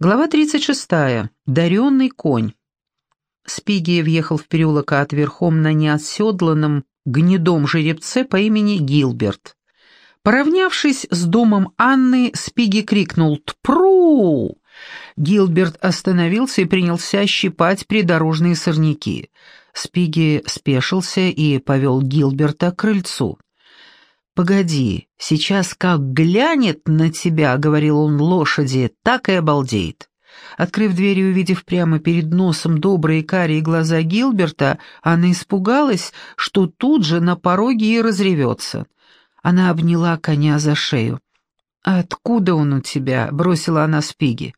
Глава 36. Даренный конь. Спиги въехал в переулок от верхом на неоседланном гнедом жеребце по имени Гилберт. Поравнявшись с домом Анны, Спиги крикнул «Тпру!». Гилберт остановился и принялся щипать придорожные сорняки. Спиги спешился и повел Гилберта к крыльцу. «Погоди, сейчас как глянет на тебя», — говорил он лошади, — «так и обалдеет». Открыв дверь и увидев прямо перед носом добрые карие глаза Гилберта, она испугалась, что тут же на пороге и разревется. Она обняла коня за шею. «Откуда он у тебя?» — бросила она Спиги.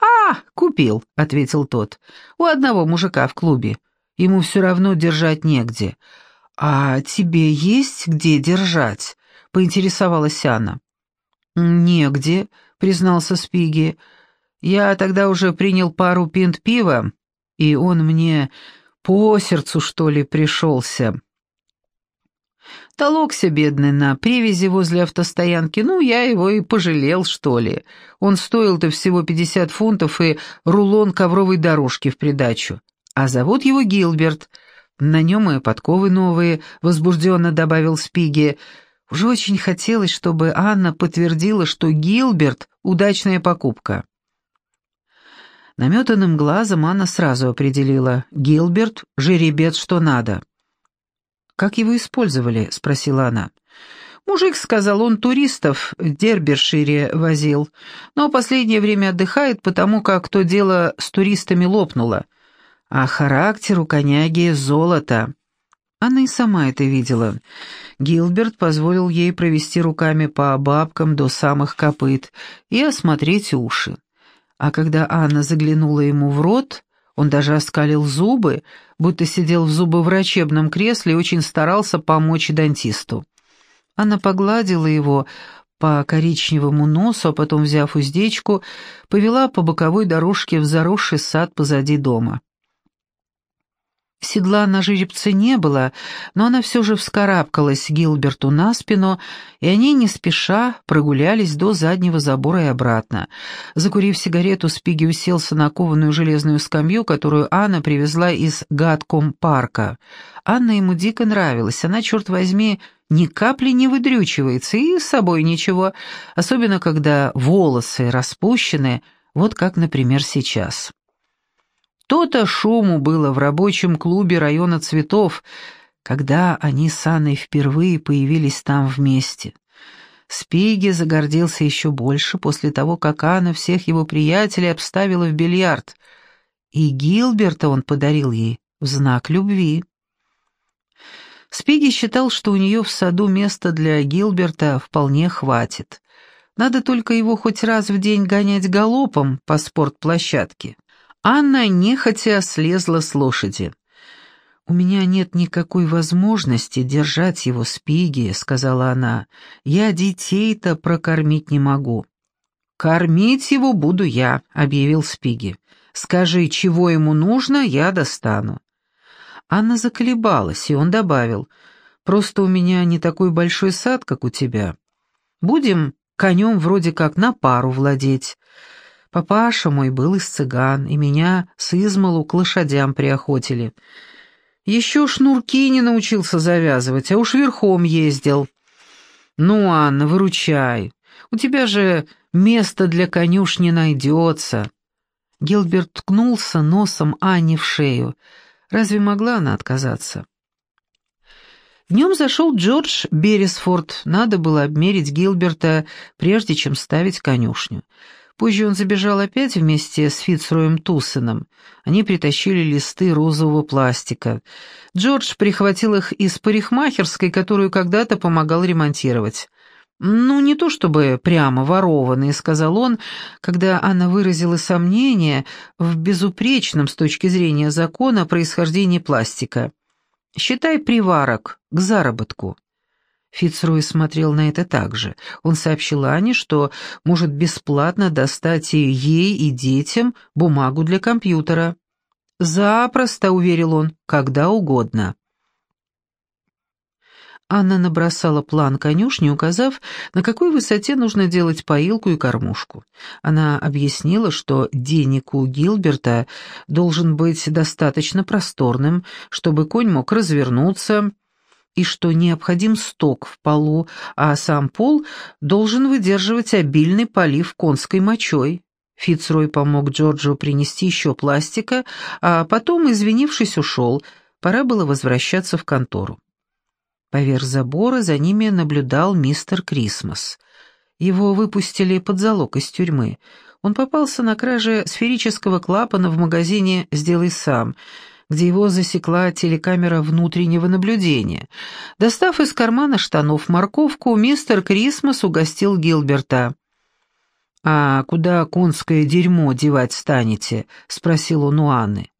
«А, купил», — ответил тот. «У одного мужика в клубе. Ему все равно держать негде. «А тебе есть где держать?» — поинтересовалась Анна. «Негде», — признался Спиги. «Я тогда уже принял пару пинт пива, и он мне по сердцу, что ли, пришелся». Толокся, бедный, на привязи возле автостоянки, ну, я его и пожалел, что ли. Он стоил-то всего пятьдесят фунтов и рулон ковровой дорожки в придачу. А зовут его Гилберт — на нем и подковы новые», — возбужденно добавил Спиги. Уже очень хотелось, чтобы Анна подтвердила, что Гилберт — удачная покупка. Наметанным глазом Анна сразу определила. Гилберт — жеребец что надо. «Как его использовали?» — спросила она. «Мужик, — сказал он, — туристов в Дербершире возил, но последнее время отдыхает, потому как то дело с туристами лопнуло а характер у коняги — золото. Она и сама это видела. Гилберт позволил ей провести руками по бабкам до самых копыт и осмотреть уши. А когда Анна заглянула ему в рот, он даже оскалил зубы, будто сидел в зубоврачебном кресле и очень старался помочь дантисту. Она погладила его по коричневому носу, а потом, взяв уздечку, повела по боковой дорожке в заросший сад позади дома. Седла на жеребце не было, но она все же вскарабкалась Гилберту на спину, и они не спеша прогулялись до заднего забора и обратно. Закурив сигарету, Спиги уселся на кованую железную скамью, которую Анна привезла из Гадком-парка. Анна ему дико нравилась, она, черт возьми, ни капли не выдрючивается, и с собой ничего, особенно когда волосы распущены, вот как, например, сейчас. То-то шуму было в рабочем клубе района цветов, когда они с Анной впервые появились там вместе. Спиги загордился еще больше после того, как Анна всех его приятелей обставила в бильярд, и Гилберта он подарил ей в знак любви. Спиги считал, что у нее в саду места для Гилберта вполне хватит. Надо только его хоть раз в день гонять галопом по спортплощадке. Анна нехотя слезла с лошади. «У меня нет никакой возможности держать его с пиги», — сказала она. «Я детей-то прокормить не могу». «Кормить его буду я», — объявил Спиги. «Скажи, чего ему нужно, я достану». Анна заколебалась, и он добавил. «Просто у меня не такой большой сад, как у тебя. Будем конем вроде как на пару владеть. Папаша мой был из цыган, и меня с измалу к лошадям приохотили. Еще шнурки не научился завязывать, а уж верхом ездил. Ну, Анна, выручай. У тебя же места для конюшни найдется. Гилберт ткнулся носом Анне в шею. Разве могла она отказаться? Днем зашел Джордж Бересфорд. Надо было обмерить Гилберта, прежде чем ставить конюшню. Позже он забежал опять вместе с Фицроем Тусеном. Они притащили листы розового пластика. Джордж прихватил их из парикмахерской, которую когда-то помогал ремонтировать. «Ну, не то чтобы прямо ворованные», — сказал он, когда она выразила сомнение в безупречном с точки зрения закона происхождении пластика. «Считай приварок к заработку». Фицрой смотрел на это так же. Он сообщил Ане, что может бесплатно достать и ей, и детям бумагу для компьютера. «Запросто», — уверил он, — «когда угодно». Анна набросала план конюшни, указав, на какой высоте нужно делать поилку и кормушку. Она объяснила, что денег у Гилберта должен быть достаточно просторным, чтобы конь мог развернуться, и что необходим сток в полу, а сам пол должен выдерживать обильный полив конской мочой. Фицрой помог Джорджу принести еще пластика, а потом, извинившись, ушел. Пора было возвращаться в контору. Поверх забора за ними наблюдал мистер Крисмас. Его выпустили под залог из тюрьмы. Он попался на краже сферического клапана в магазине «Сделай сам», где его засекла телекамера внутреннего наблюдения. Достав из кармана штанов морковку, мистер Крисмас угостил Гилберта. «А куда конское дерьмо девать станете?» — спросил он у Анны.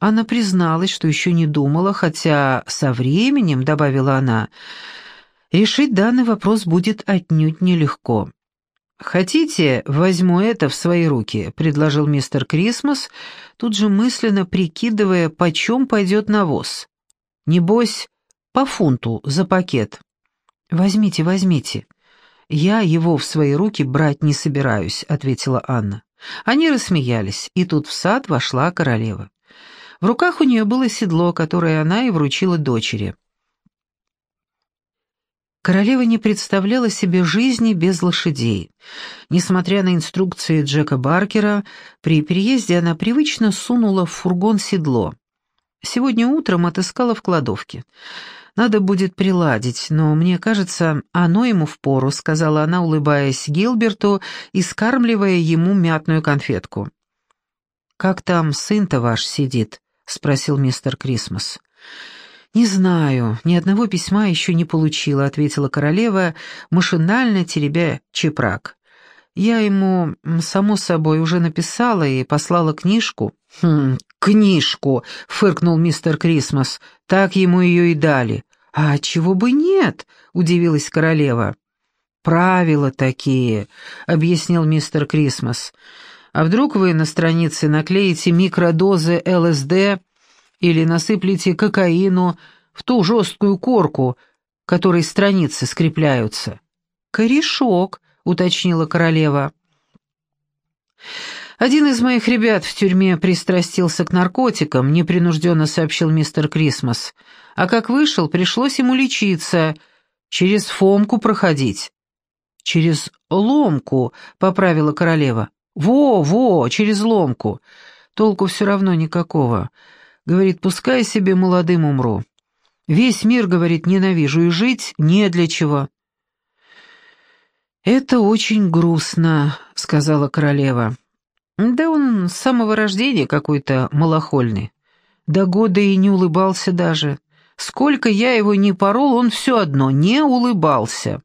Она призналась, что еще не думала, хотя со временем, добавила она, решить данный вопрос будет отнюдь нелегко. «Хотите, возьму это в свои руки», — предложил мистер Крисмас, тут же мысленно прикидывая, почем пойдет навоз. «Небось, по фунту за пакет». «Возьмите, возьмите». «Я его в свои руки брать не собираюсь», — ответила Анна. Они рассмеялись, и тут в сад вошла королева. В руках у нее было седло, которое она и вручила дочери. Королева не представляла себе жизни без лошадей. Несмотря на инструкции Джека Баркера, при переезде она привычно сунула в фургон седло. Сегодня утром отыскала в кладовке. «Надо будет приладить, но, мне кажется, оно ему впору», — сказала она, улыбаясь Гилберту и скармливая ему мятную конфетку. «Как там сын-то ваш сидит?» — спросил мистер Крисмас. «Не знаю, ни одного письма еще не получила», — ответила королева, машинально теребя чепрак. «Я ему, само собой, уже написала и послала книжку». «Хм, книжку!» — фыркнул мистер Крисмас. «Так ему ее и дали». «А чего бы нет?» — удивилась королева. «Правила такие», — объяснил мистер Крисмас. А вдруг вы на странице наклеите микродозы ЛСД или насыплете кокаину в ту жесткую корку, которой страницы скрепляются? «Корешок», — уточнила королева. «Один из моих ребят в тюрьме пристрастился к наркотикам», — непринужденно сообщил мистер Крисмас. «А как вышел, пришлось ему лечиться, через Фомку проходить». «Через ломку», — поправила королева. «Во, во, через ломку. Толку все равно никакого. Говорит, пускай себе молодым умру. Весь мир, говорит, ненавижу, и жить не для чего». «Это очень грустно», — сказала королева. «Да он с самого рождения какой-то малохольный. До года и не улыбался даже. Сколько я его не порол, он все одно не улыбался».